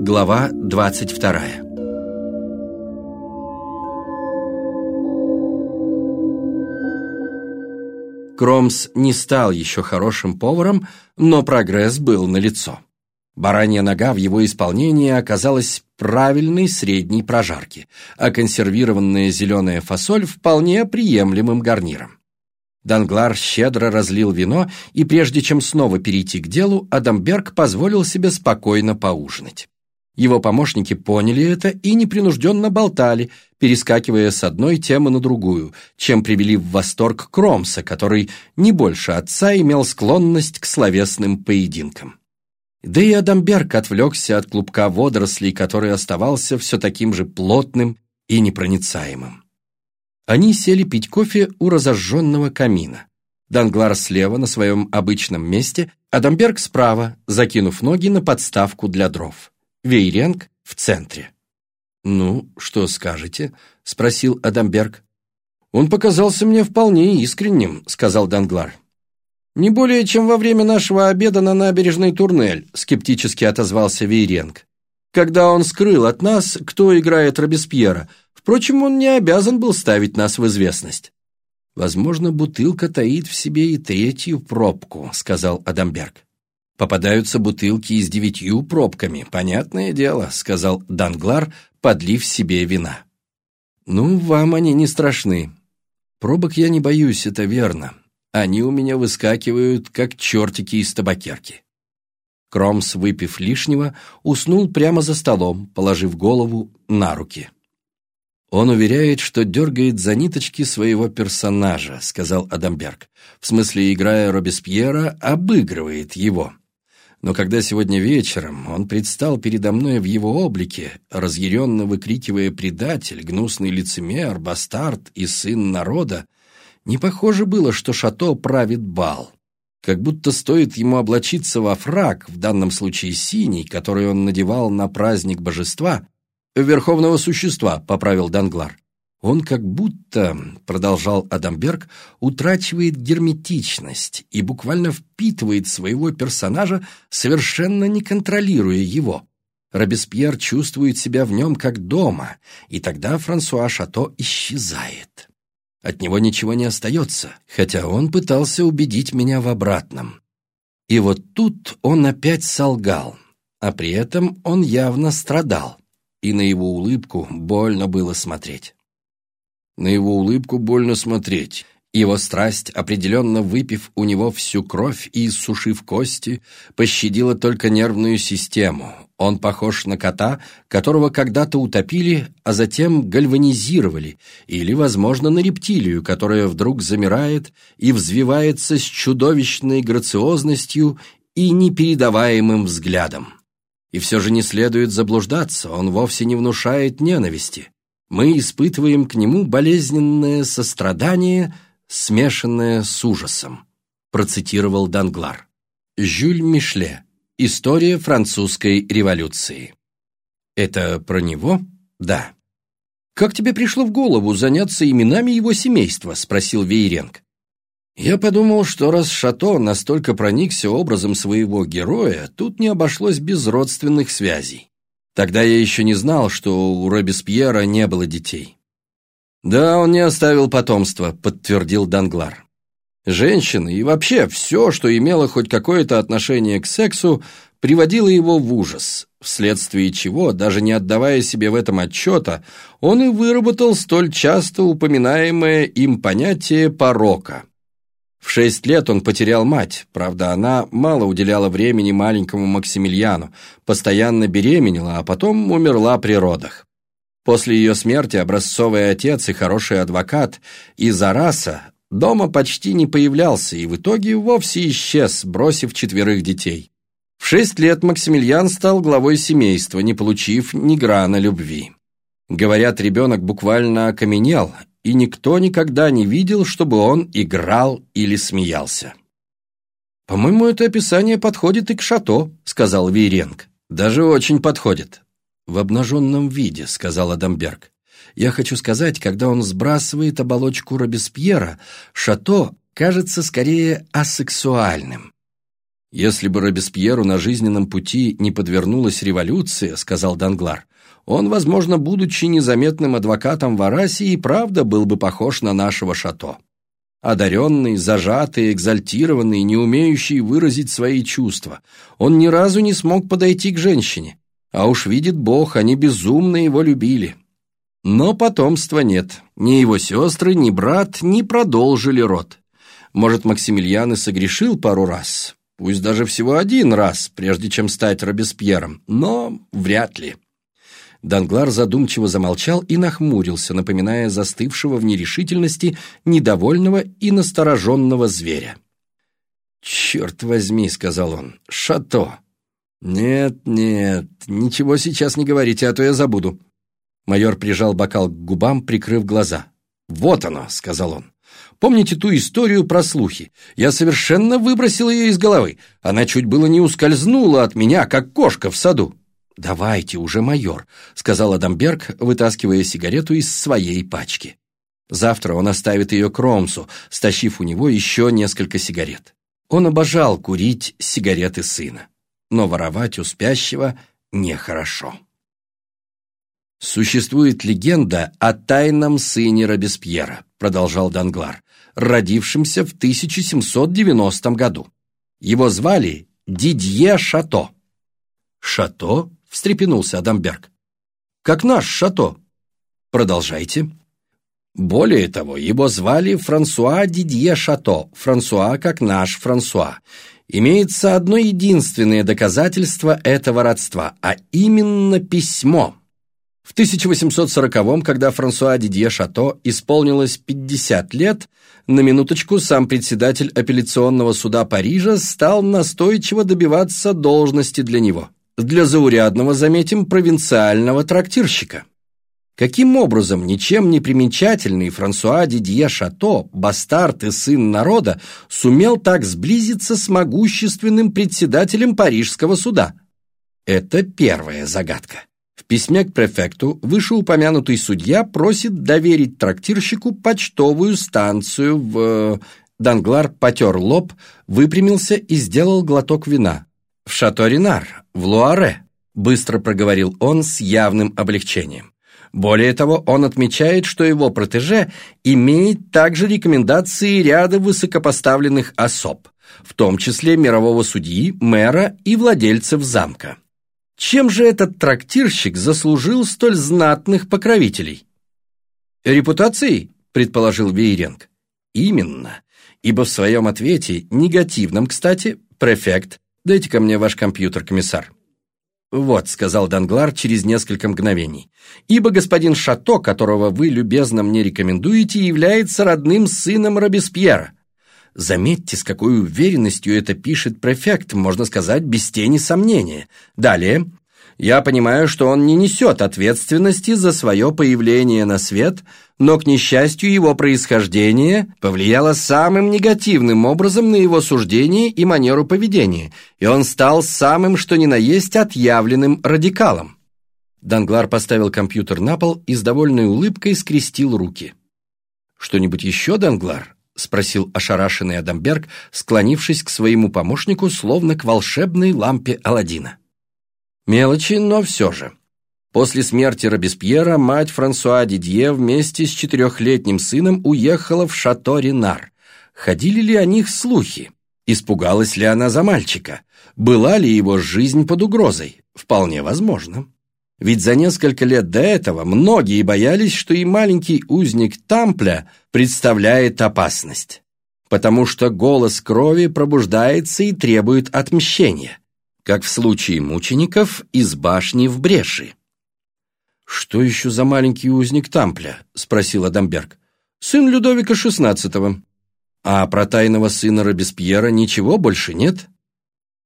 Глава 22 Кромс не стал еще хорошим поваром, но прогресс был налицо. Баранья нога в его исполнении оказалась правильной средней прожарки, а консервированная зеленая фасоль вполне приемлемым гарниром. Данглар щедро разлил вино, и прежде чем снова перейти к делу, Адамберг позволил себе спокойно поужинать. Его помощники поняли это и непринужденно болтали, перескакивая с одной темы на другую, чем привели в восторг Кромса, который не больше отца имел склонность к словесным поединкам. Да и Адамберг отвлекся от клубка водорослей, который оставался все таким же плотным и непроницаемым. Они сели пить кофе у разожженного камина. Данглар слева на своем обычном месте, Адамберг справа, закинув ноги на подставку для дров. Вейренг в центре. «Ну, что скажете?» — спросил Адамберг. «Он показался мне вполне искренним», — сказал Данглар. «Не более, чем во время нашего обеда на набережной Турнель», — скептически отозвался Вейренг. «Когда он скрыл от нас, кто играет Робеспьера. Впрочем, он не обязан был ставить нас в известность». «Возможно, бутылка таит в себе и третью пробку», — сказал Адамберг. Попадаются бутылки и с девятью пробками, понятное дело», — сказал Данглар, подлив себе вина. «Ну, вам они не страшны. Пробок я не боюсь, это верно. Они у меня выскакивают, как чертики из табакерки». Кромс, выпив лишнего, уснул прямо за столом, положив голову на руки. «Он уверяет, что дергает за ниточки своего персонажа», — сказал Адамберг. «В смысле, играя Робеспьера, обыгрывает его». Но когда сегодня вечером он предстал передо мной в его облике, разъяренно выкрикивая «предатель», «гнусный лицемер», «бастард» и «сын народа», не похоже было, что Шато правит бал. Как будто стоит ему облачиться во фраг, в данном случае синий, который он надевал на праздник божества, «верховного существа», — поправил Данглар, он как будто, продолжал Адамберг, утрачивает герметичность и буквально впитывает своего персонажа, совершенно не контролируя его. Робеспьер чувствует себя в нем как дома, и тогда Франсуа Шато исчезает. От него ничего не остается, хотя он пытался убедить меня в обратном. И вот тут он опять солгал, а при этом он явно страдал, и на его улыбку больно было смотреть. На его улыбку больно смотреть. Его страсть, определенно выпив у него всю кровь и иссушив кости, пощадила только нервную систему. Он похож на кота, которого когда-то утопили, а затем гальванизировали, или, возможно, на рептилию, которая вдруг замирает и взвивается с чудовищной грациозностью и непередаваемым взглядом. И все же не следует заблуждаться, он вовсе не внушает ненависти мы испытываем к нему болезненное сострадание, смешанное с ужасом, процитировал Данглар. Жюль Мишле. История французской революции. Это про него? Да. Как тебе пришло в голову заняться именами его семейства? спросил Вейренг. Я подумал, что раз Шато настолько проникся образом своего героя, тут не обошлось без родственных связей. Тогда я еще не знал, что у Робеспьера не было детей. «Да, он не оставил потомства», — подтвердил Данглар. Женщины и вообще все, что имело хоть какое-то отношение к сексу, приводило его в ужас, вследствие чего, даже не отдавая себе в этом отчета, он и выработал столь часто упоминаемое им понятие «порока». В шесть лет он потерял мать, правда, она мало уделяла времени маленькому Максимилиану, постоянно беременела, а потом умерла при родах. После ее смерти образцовый отец и хороший адвокат из Араса дома почти не появлялся и в итоге вовсе исчез, бросив четверых детей. В шесть лет Максимилиан стал главой семейства, не получив ни грана любви. Говорят, ребенок буквально окаменел и никто никогда не видел, чтобы он играл или смеялся. «По-моему, это описание подходит и к шато», — сказал Вейренг. «Даже очень подходит». «В обнаженном виде», — сказал Адамберг. «Я хочу сказать, когда он сбрасывает оболочку Робеспьера, шато кажется скорее асексуальным». «Если бы Робеспьеру на жизненном пути не подвернулась революция, — сказал Данглар, — он, возможно, будучи незаметным адвокатом в Арасе, и правда был бы похож на нашего шато. Одаренный, зажатый, экзальтированный, не умеющий выразить свои чувства. Он ни разу не смог подойти к женщине. А уж видит Бог, они безумно его любили. Но потомства нет. Ни его сестры, ни брат не продолжили род. Может, Максимилиан и согрешил пару раз, пусть даже всего один раз, прежде чем стать Робеспьером, но вряд ли. Данглар задумчиво замолчал и нахмурился, напоминая застывшего в нерешительности недовольного и настороженного зверя. «Черт возьми», — сказал он, — «шато». «Нет, нет, ничего сейчас не говорите, а то я забуду». Майор прижал бокал к губам, прикрыв глаза. «Вот оно», — сказал он. «Помните ту историю про слухи? Я совершенно выбросил ее из головы. Она чуть было не ускользнула от меня, как кошка в саду». «Давайте уже, майор», — сказал Адамберг, вытаскивая сигарету из своей пачки. Завтра он оставит ее Кромсу, стащив у него еще несколько сигарет. Он обожал курить сигареты сына, но воровать у спящего нехорошо. «Существует легенда о тайном сыне Робеспьера», продолжал Данглар, родившемся в 1790 году. Его звали Дидье Шато. «Шато?» — встрепенулся Адамберг. «Как наш Шато». «Продолжайте». Более того, его звали Франсуа Дидье Шато, Франсуа как наш Франсуа. Имеется одно единственное доказательство этого родства, а именно письмо, в 1840-м, когда Франсуа Дидье Шато исполнилось 50 лет, на минуточку сам председатель апелляционного суда Парижа стал настойчиво добиваться должности для него. Для заурядного, заметим, провинциального трактирщика. Каким образом ничем не примечательный Франсуа Дидье Шато, бастард и сын народа, сумел так сблизиться с могущественным председателем Парижского суда? Это первая загадка. В письме к префекту вышеупомянутый судья просит доверить трактирщику почтовую станцию в... Данглар потер лоб, выпрямился и сделал глоток вина. «В Шато-Ренар, в Луаре», — быстро проговорил он с явным облегчением. Более того, он отмечает, что его протеже имеет также рекомендации ряда высокопоставленных особ, в том числе мирового судьи, мэра и владельцев замка. Чем же этот трактирщик заслужил столь знатных покровителей? Репутацией, предположил Вейренг. Именно, ибо в своем ответе, негативном, кстати, префект, дайте ко мне ваш компьютер, комиссар. «Вот», — сказал Данглар через несколько мгновений, «ибо господин Шато, которого вы любезно мне рекомендуете, является родным сыном Робеспьера. Заметьте, с какой уверенностью это пишет префект, можно сказать, без тени сомнения. Далее. Я понимаю, что он не несет ответственности за свое появление на свет, но, к несчастью, его происхождение повлияло самым негативным образом на его суждение и манеру поведения, и он стал самым что ни на есть отъявленным радикалом. Данглар поставил компьютер на пол и с довольной улыбкой скрестил руки. «Что-нибудь еще, Данглар?» — спросил ошарашенный Адамберг, склонившись к своему помощнику, словно к волшебной лампе Аладдина. Мелочи, но все же. После смерти Робеспьера мать Франсуа Дидье вместе с четырехлетним сыном уехала в Шато-Ренар. Ходили ли о них слухи? Испугалась ли она за мальчика? Была ли его жизнь под угрозой? Вполне возможно. Ведь за несколько лет до этого многие боялись, что и маленький узник Тампля представляет опасность. Потому что голос крови пробуждается и требует отмщения, как в случае мучеников из башни в бреши. «Что еще за маленький узник Тампля?» – спросил Адамберг. «Сын Людовика XVI. А про тайного сына Робеспьера ничего больше нет?»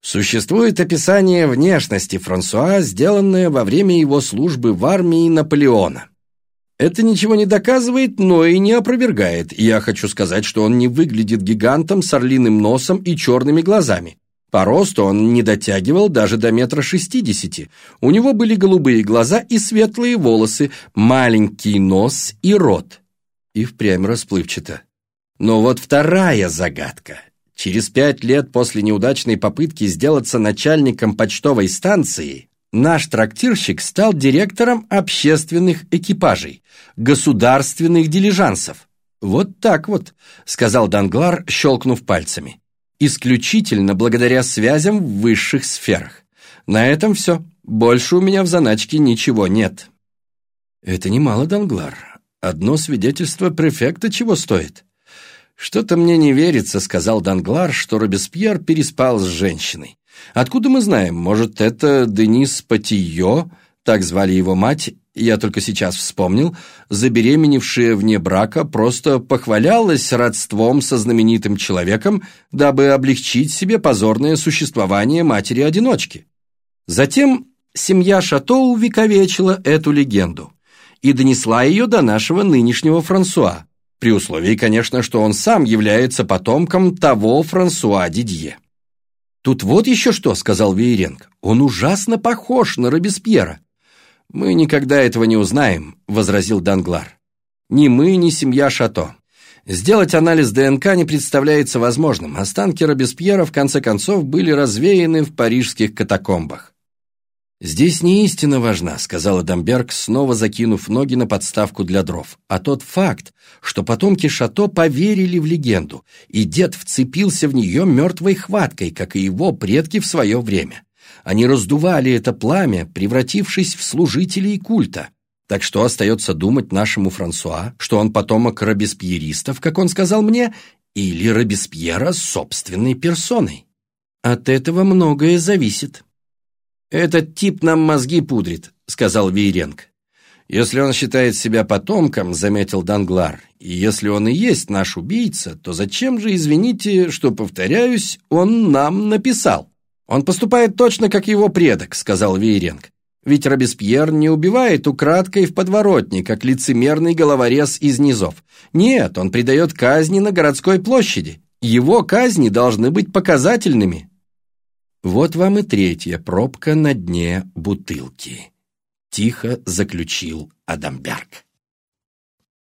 Существует описание внешности Франсуа, сделанное во время его службы в армии Наполеона. Это ничего не доказывает, но и не опровергает. Я хочу сказать, что он не выглядит гигантом с орлиным носом и черными глазами. По росту он не дотягивал даже до метра шестидесяти. У него были голубые глаза и светлые волосы, маленький нос и рот. И впрямь расплывчато. Но вот вторая загадка. через пять лет после неудачной попытки сделаться начальником почтовой станции, наш трактирщик стал директором общественных экипажей, государственных дилижансов. «Вот так вот», — сказал Данглар, щелкнув пальцами. «Исключительно благодаря связям в высших сферах. На этом все. Больше у меня в заначке ничего нет». «Это немало, Данглар. Одно свидетельство префекта чего стоит?» «Что-то мне не верится», — сказал Данглар, что Робеспьер переспал с женщиной. «Откуда мы знаем? Может, это Денис Патио, так звали его мать, я только сейчас вспомнил, забеременевшая вне брака, просто похвалялась родством со знаменитым человеком, дабы облегчить себе позорное существование матери-одиночки. Затем семья Шато увековечила эту легенду и донесла ее до нашего нынешнего Франсуа, при условии, конечно, что он сам является потомком того Франсуа Дидье. «Тут вот еще что», — сказал Вейренг, — «он ужасно похож на Робеспьера». «Мы никогда этого не узнаем», — возразил Данглар. «Ни мы, ни семья Шато. Сделать анализ ДНК не представляется возможным. Останки Робеспьера, в конце концов, были развеяны в парижских катакомбах. «Здесь не истина важна», — сказал Адамберг, снова закинув ноги на подставку для дров, «а тот факт, что потомки Шато поверили в легенду, и дед вцепился в нее мертвой хваткой, как и его предки в свое время. Они раздували это пламя, превратившись в служителей культа. Так что остается думать нашему Франсуа, что он потомок робеспьеристов, как он сказал мне, или Робеспьера собственной персоной? От этого многое зависит». «Этот тип нам мозги пудрит», — сказал Вейренг. «Если он считает себя потомком», — заметил Данглар, «и если он и есть наш убийца, то зачем же, извините, что, повторяюсь, он нам написал?» «Он поступает точно как его предок», — сказал Вейренг. «Ведь Робеспьер не убивает украдкой в подворотне, как лицемерный головорез из низов. Нет, он придает казни на городской площади. Его казни должны быть показательными». Вот вам и третья пробка на дне бутылки. Тихо заключил Адамберг.